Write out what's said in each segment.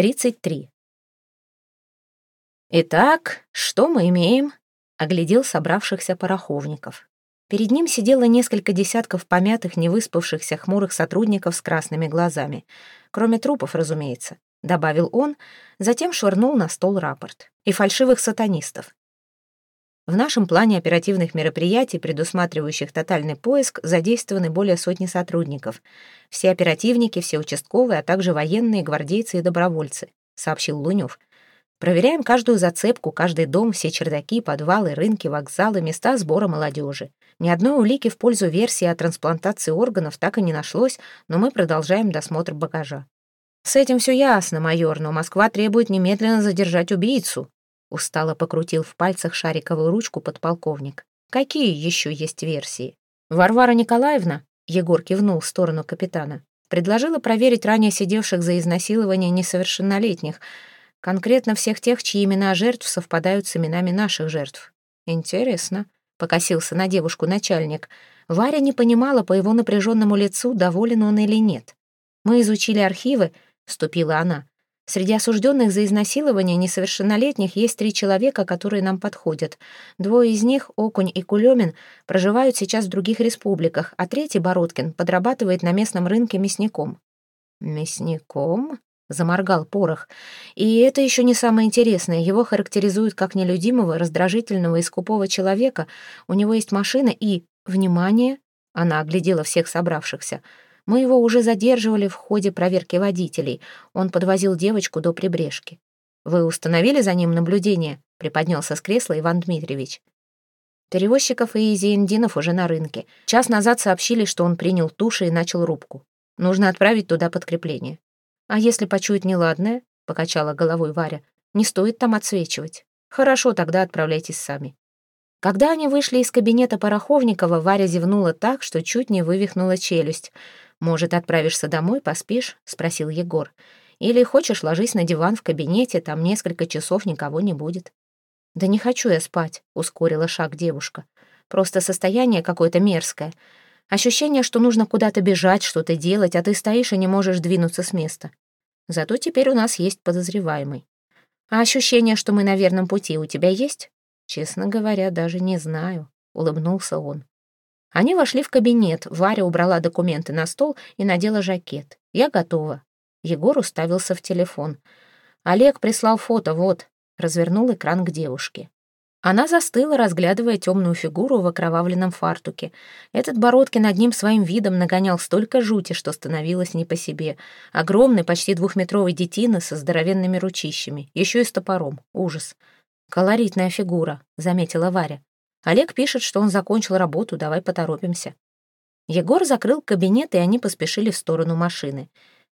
33. «Итак, что мы имеем?» — оглядел собравшихся пороховников. Перед ним сидело несколько десятков помятых, невыспавшихся, хмурых сотрудников с красными глазами. Кроме трупов, разумеется, — добавил он, затем швырнул на стол рапорт. И фальшивых сатанистов. В нашем плане оперативных мероприятий, предусматривающих тотальный поиск, задействованы более сотни сотрудников. Все оперативники, все участковые, а также военные, гвардейцы и добровольцы, сообщил Лунев. Проверяем каждую зацепку, каждый дом, все чердаки, подвалы, рынки, вокзалы, места сбора молодежи. Ни одной улики в пользу версии о трансплантации органов так и не нашлось, но мы продолжаем досмотр багажа. «С этим все ясно, майор, но Москва требует немедленно задержать убийцу», Устало покрутил в пальцах шариковую ручку подполковник. «Какие еще есть версии?» «Варвара Николаевна?» Егор кивнул в сторону капитана. «Предложила проверить ранее сидевших за изнасилование несовершеннолетних, конкретно всех тех, чьи имена жертв совпадают с именами наших жертв». «Интересно», — покосился на девушку начальник. Варя не понимала по его напряженному лицу, доволен он или нет. «Мы изучили архивы», — вступила она. Среди осужденных за изнасилование несовершеннолетних есть три человека, которые нам подходят. Двое из них, Окунь и Кулемин, проживают сейчас в других республиках, а третий, Бородкин, подрабатывает на местном рынке мясником». «Мясником?» — заморгал Порох. «И это еще не самое интересное. Его характеризуют как нелюдимого, раздражительного и скупого человека. У него есть машина и... Внимание!» — она оглядела всех собравшихся — мы его уже задерживали в ходе проверки водителей. Он подвозил девочку до прибрежки. «Вы установили за ним наблюдение?» — приподнялся с кресла Иван Дмитриевич. Перевозчиков и Изиендинов уже на рынке. Час назад сообщили, что он принял туши и начал рубку. Нужно отправить туда подкрепление. «А если почует неладное?» — покачала головой Варя. «Не стоит там отсвечивать. Хорошо, тогда отправляйтесь сами». Когда они вышли из кабинета Пороховникова, Варя зевнула так, что чуть не вывихнула челюсть — «Может, отправишься домой, поспишь?» — спросил Егор. «Или хочешь, ложись на диван в кабинете, там несколько часов никого не будет». «Да не хочу я спать», — ускорила шаг девушка. «Просто состояние какое-то мерзкое. Ощущение, что нужно куда-то бежать, что-то делать, а ты стоишь и не можешь двинуться с места. Зато теперь у нас есть подозреваемый. А ощущение, что мы на верном пути, у тебя есть? Честно говоря, даже не знаю», — улыбнулся он. Они вошли в кабинет, Варя убрала документы на стол и надела жакет. «Я готова». Егор уставился в телефон. «Олег прислал фото, вот». Развернул экран к девушке. Она застыла, разглядывая темную фигуру в окровавленном фартуке. Этот Бородкин над ним своим видом нагонял столько жути, что становилось не по себе. Огромный, почти двухметровый детина со здоровенными ручищами, еще и с топором. Ужас. «Колоритная фигура», — заметила Варя. Олег пишет, что он закончил работу, давай поторопимся. Егор закрыл кабинет, и они поспешили в сторону машины.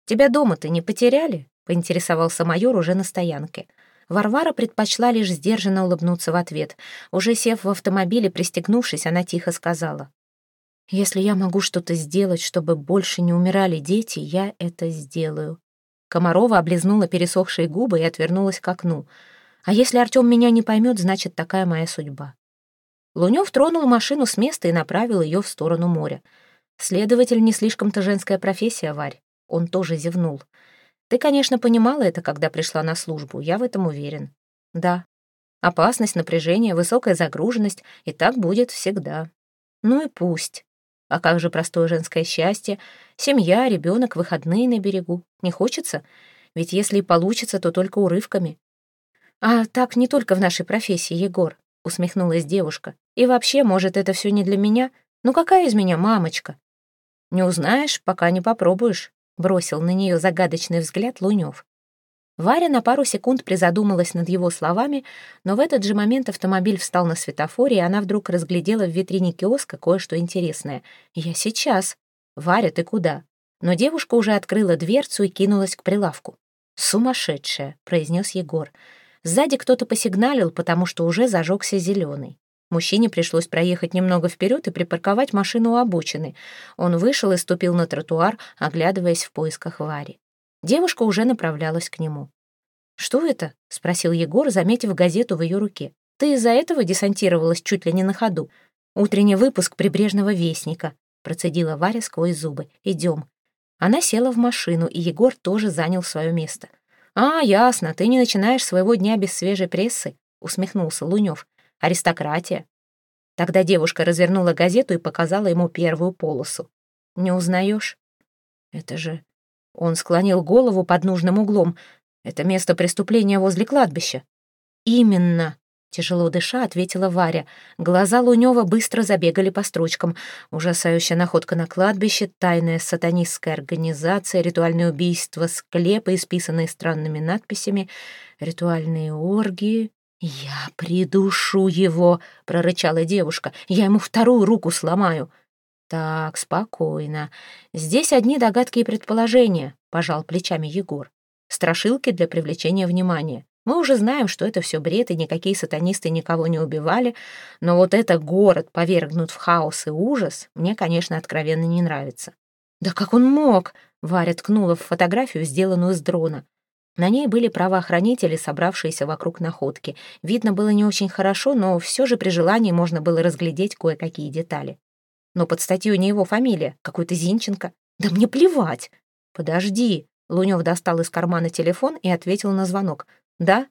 «Тебя дома-то не потеряли?» — поинтересовался майор уже на стоянке. Варвара предпочла лишь сдержанно улыбнуться в ответ. Уже сев в автомобиле, пристегнувшись, она тихо сказала. «Если я могу что-то сделать, чтобы больше не умирали дети, я это сделаю». Комарова облизнула пересохшие губы и отвернулась к окну. «А если Артем меня не поймет, значит, такая моя судьба». Лунев тронул машину с места и направил ее в сторону моря. Следователь не слишком-то женская профессия, Варь. Он тоже зевнул. Ты, конечно, понимала это, когда пришла на службу, я в этом уверен. Да. Опасность, напряжение, высокая загруженность, и так будет всегда. Ну и пусть. А как же простое женское счастье? Семья, ребенок, выходные на берегу. Не хочется? Ведь если и получится, то только урывками. А так не только в нашей профессии, Егор усмехнулась девушка. «И вообще, может, это все не для меня? Ну какая из меня мамочка?» «Не узнаешь, пока не попробуешь», — бросил на нее загадочный взгляд Лунев. Варя на пару секунд призадумалась над его словами, но в этот же момент автомобиль встал на светофоре, и она вдруг разглядела в витрине киоска кое-что интересное. «Я сейчас». «Варя, ты куда?» Но девушка уже открыла дверцу и кинулась к прилавку. «Сумасшедшая», — произнес Егор. Сзади кто-то посигналил, потому что уже зажегся зеленый. Мужчине пришлось проехать немного вперед и припарковать машину у обочины. Он вышел и ступил на тротуар, оглядываясь в поисках Вари. Девушка уже направлялась к нему. «Что это?» — спросил Егор, заметив газету в ее руке. «Ты из-за этого десантировалась чуть ли не на ходу. Утренний выпуск «Прибрежного вестника», — процедила Варя сквозь зубы. «Идем». Она села в машину, и Егор тоже занял свое место. «А, ясно, ты не начинаешь своего дня без свежей прессы», — усмехнулся Лунёв. «Аристократия». Тогда девушка развернула газету и показала ему первую полосу. «Не узнаешь?» «Это же...» Он склонил голову под нужным углом. «Это место преступления возле кладбища». «Именно», — тяжело дыша, ответила Варя. Глаза Лунёва быстро забегали по строчкам. Ужасающая находка на кладбище, тайная сатанистская организация, ритуальные убийства, склепы, исписанные странными надписями, ритуальные оргии. «Я придушу его», — прорычала девушка. «Я ему вторую руку сломаю». «Так, спокойно. Здесь одни догадки и предположения», — пожал плечами Егор. «Страшилки для привлечения внимания. Мы уже знаем, что это все бред, и никакие сатанисты никого не убивали, но вот это город повергнут в хаос и ужас мне, конечно, откровенно не нравится». «Да как он мог?» — Варя ткнула в фотографию, сделанную с дрона. На ней были правоохранители, собравшиеся вокруг находки. Видно было не очень хорошо, но все же при желании можно было разглядеть кое-какие детали. Но под статью не его фамилия, какой-то Зинченко. Да мне плевать. Подожди. Лунев достал из кармана телефон и ответил на звонок. Да?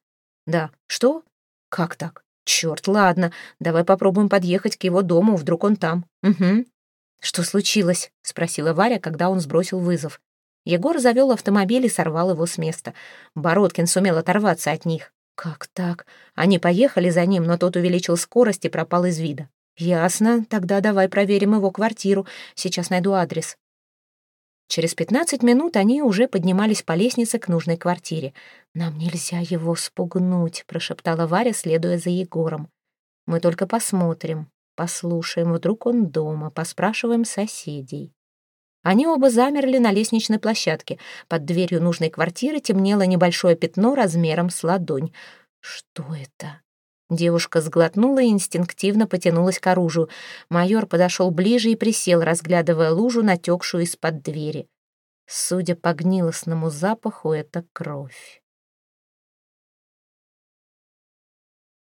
Да. Что? Как так? Черт, ладно. Давай попробуем подъехать к его дому, вдруг он там. Угу. Что случилось? Спросила Варя, когда он сбросил вызов. Егор завел автомобиль и сорвал его с места. Бородкин сумел оторваться от них. Как так? Они поехали за ним, но тот увеличил скорость и пропал из вида. Ясно, тогда давай проверим его квартиру. Сейчас найду адрес. Через пятнадцать минут они уже поднимались по лестнице к нужной квартире. «Нам нельзя его спугнуть», — прошептала Варя, следуя за Егором. «Мы только посмотрим, послушаем, вдруг он дома, поспрашиваем соседей». Они оба замерли на лестничной площадке. Под дверью нужной квартиры темнело небольшое пятно размером с ладонь. Что это? Девушка сглотнула и инстинктивно потянулась к оружию. Майор подошел ближе и присел, разглядывая лужу, натекшую из-под двери. Судя по гнилостному запаху, это кровь.